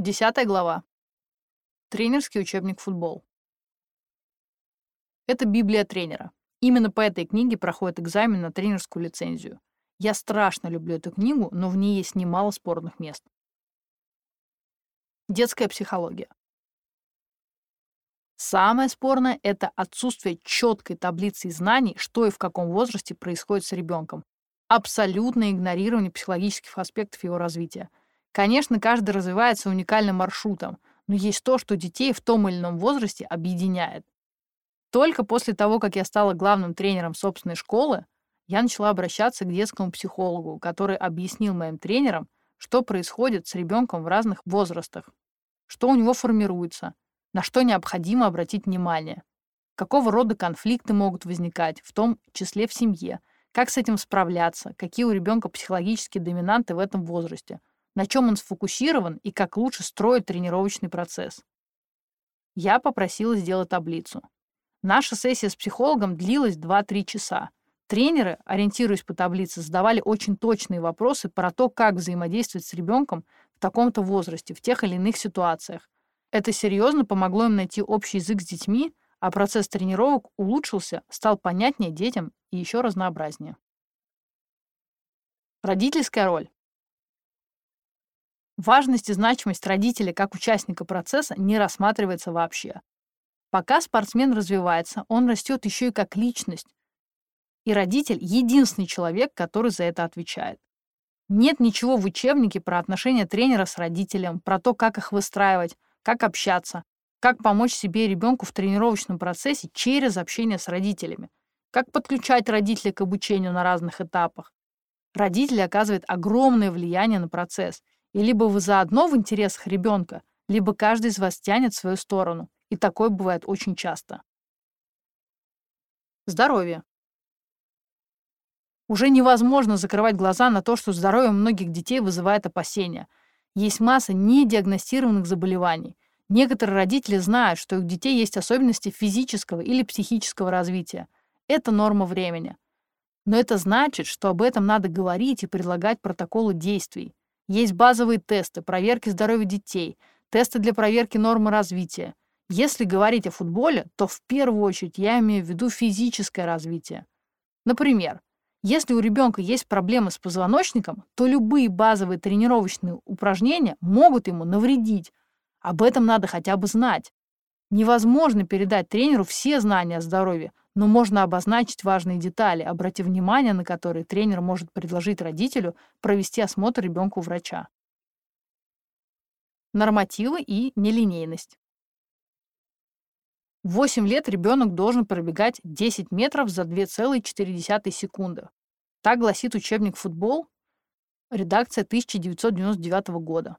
Десятая глава. Тренерский учебник «Футбол». Это Библия тренера. Именно по этой книге проходит экзамен на тренерскую лицензию. Я страшно люблю эту книгу, но в ней есть немало спорных мест. Детская психология. Самое спорное – это отсутствие четкой таблицы знаний, что и в каком возрасте происходит с ребенком. Абсолютное игнорирование психологических аспектов его развития. Конечно, каждый развивается уникальным маршрутом, но есть то, что детей в том или ином возрасте объединяет. Только после того, как я стала главным тренером собственной школы, я начала обращаться к детскому психологу, который объяснил моим тренерам, что происходит с ребенком в разных возрастах, что у него формируется, на что необходимо обратить внимание, какого рода конфликты могут возникать, в том числе в семье, как с этим справляться, какие у ребенка психологические доминанты в этом возрасте, на чем он сфокусирован и как лучше строить тренировочный процесс. Я попросила сделать таблицу. Наша сессия с психологом длилась 2-3 часа. Тренеры, ориентируясь по таблице, задавали очень точные вопросы про то, как взаимодействовать с ребенком в таком-то возрасте, в тех или иных ситуациях, это серьезно помогло им найти общий язык с детьми, а процесс тренировок улучшился, стал понятнее детям и еще разнообразнее. Родительская роль. Важность и значимость родителя как участника процесса не рассматривается вообще. Пока спортсмен развивается, он растет еще и как личность. И родитель — единственный человек, который за это отвечает. Нет ничего в учебнике про отношения тренера с родителем, про то, как их выстраивать, как общаться, как помочь себе и ребенку в тренировочном процессе через общение с родителями, как подключать родителей к обучению на разных этапах. Родители оказывают огромное влияние на процесс, и либо вы заодно в интересах ребенка, либо каждый из вас тянет свою сторону, и такое бывает очень часто. Здоровье. Уже невозможно закрывать глаза на то, что здоровье многих детей вызывает опасения – есть масса недиагностированных заболеваний. Некоторые родители знают, что у детей есть особенности физического или психического развития. Это норма времени. Но это значит, что об этом надо говорить и предлагать протоколы действий. Есть базовые тесты, проверки здоровья детей, тесты для проверки нормы развития. Если говорить о футболе, то в первую очередь я имею в виду физическое развитие. Например, если у ребенка есть проблемы с позвоночником, то любые базовые тренировочные упражнения могут ему навредить. Об этом надо хотя бы знать. Невозможно передать тренеру все знания о здоровье, но можно обозначить важные детали, обратив внимание на которые тренер может предложить родителю провести осмотр ребенка у врача. Нормативы и нелинейность. В 8 лет ребенок должен пробегать 10 метров за 2,4 секунды. Так гласит учебник «Футбол», редакция 1999 года.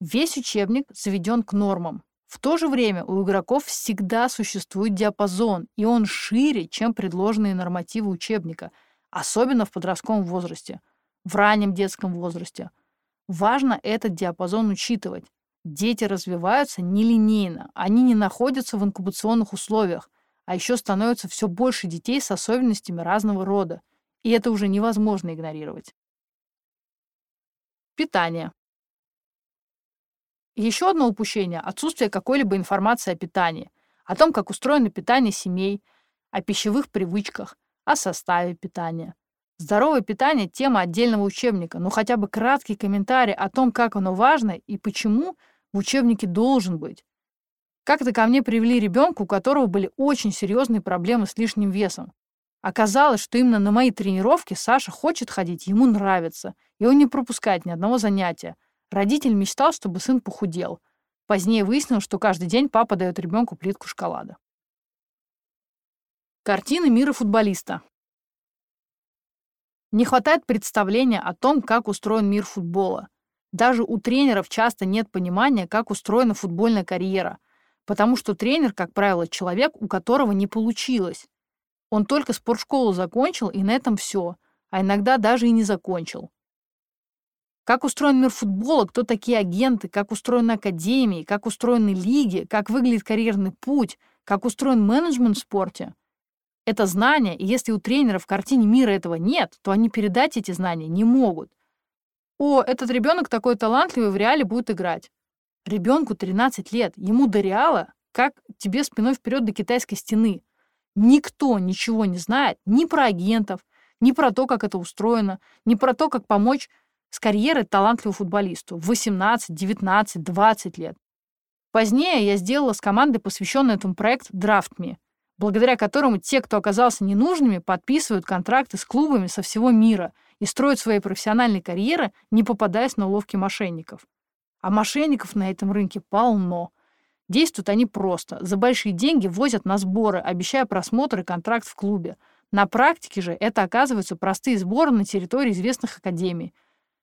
Весь учебник заведен к нормам. В то же время у игроков всегда существует диапазон, и он шире, чем предложенные нормативы учебника, особенно в подростковом возрасте, в раннем детском возрасте. Важно этот диапазон учитывать. Дети развиваются нелинейно, они не находятся в инкубационных условиях, а еще становится все больше детей с особенностями разного рода, и это уже невозможно игнорировать. Питание. Еще одно упущение – отсутствие какой-либо информации о питании, о том, как устроено питание семей, о пищевых привычках, о составе питания. Здоровое питание – тема отдельного учебника, но хотя бы краткий комментарий о том, как оно важно и почему – в учебнике должен быть. Как-то ко мне привели ребенка, у которого были очень серьезные проблемы с лишним весом. Оказалось, что именно на мои тренировки Саша хочет ходить, ему нравится, и он не пропускает ни одного занятия. Родитель мечтал, чтобы сын похудел. Позднее выяснилось, что каждый день папа дает ребенку плитку шоколада. Картины мира футболиста. Не хватает представления о том, как устроен мир футбола. Даже у тренеров часто нет понимания, как устроена футбольная карьера, потому что тренер, как правило, человек, у которого не получилось. Он только спортшколу закончил, и на этом все, а иногда даже и не закончил. Как устроен мир футбола, кто такие агенты, как устроены академии, как устроены лиги, как выглядит карьерный путь, как устроен менеджмент в спорте. Это знания, и если у тренера в картине мира этого нет, то они передать эти знания не могут. О, этот ребенок такой талантливый, в реале будет играть. Ребенку 13 лет, ему до реала, как тебе спиной вперед до китайской стены. Никто ничего не знает ни про агентов, ни про то, как это устроено, ни про то, как помочь с карьерой талантливому футболисту в 18, 19, 20 лет. Позднее я сделала с командой посвященный этому проект «Драфтми», благодаря которому те, кто оказался ненужными, подписывают контракты с клубами со всего мира и строят свои профессиональные карьеры, не попадаясь на уловки мошенников. А мошенников на этом рынке полно. Действуют они просто. За большие деньги возят на сборы, обещая просмотр и контракт в клубе. На практике же это оказываются простые сборы на территории известных академий.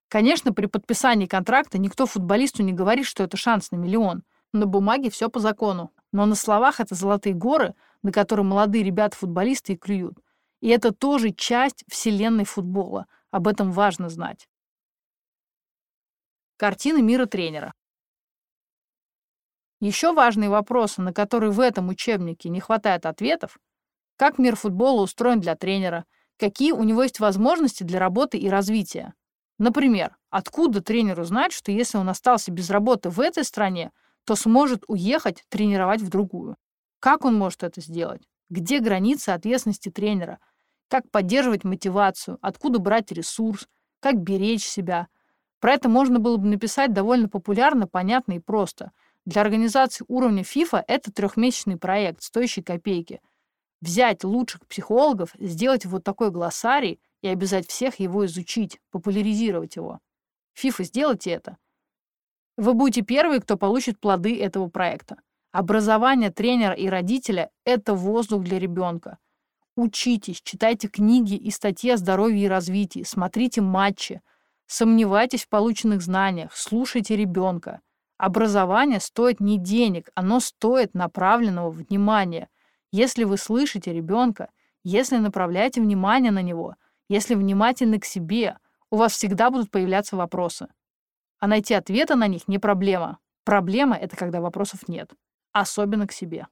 Конечно, при подписании контракта никто футболисту не говорит, что это шанс на миллион. На бумаге все по закону. Но на словах это золотые горы, на которые молодые ребята-футболисты и клюют. И это тоже часть вселенной футбола. Об этом важно знать. Картина мира тренера. Еще важные вопросы, на которые в этом учебнике не хватает ответов, как мир футбола устроен для тренера, какие у него есть возможности для работы и развития, Например, откуда тренеру знать, что если он остался без работы в этой стране, то сможет уехать тренировать в другую? Как он может это сделать? Где границы ответственности тренера? Как поддерживать мотивацию? Откуда брать ресурс? Как беречь себя? Про это можно было бы написать довольно популярно, понятно и просто. Для организации уровня FIFA это трехмесячный проект, стоящий копейки. Взять лучших психологов, сделать вот такой глоссарий – и обязать всех его изучить, популяризировать его. ФИФА, сделайте это. Вы будете первые, кто получит плоды этого проекта. Образование тренера и родителя – это воздух для ребенка. Учитесь, читайте книги и статьи о здоровье и развитии, смотрите матчи, сомневайтесь в полученных знаниях, слушайте ребенка. Образование стоит не денег, оно стоит направленного внимания. Если вы слышите ребенка, если направляете внимание на него – если внимательны к себе, у вас всегда будут появляться вопросы. А найти ответы на них не проблема. Проблема — это когда вопросов нет. Особенно к себе.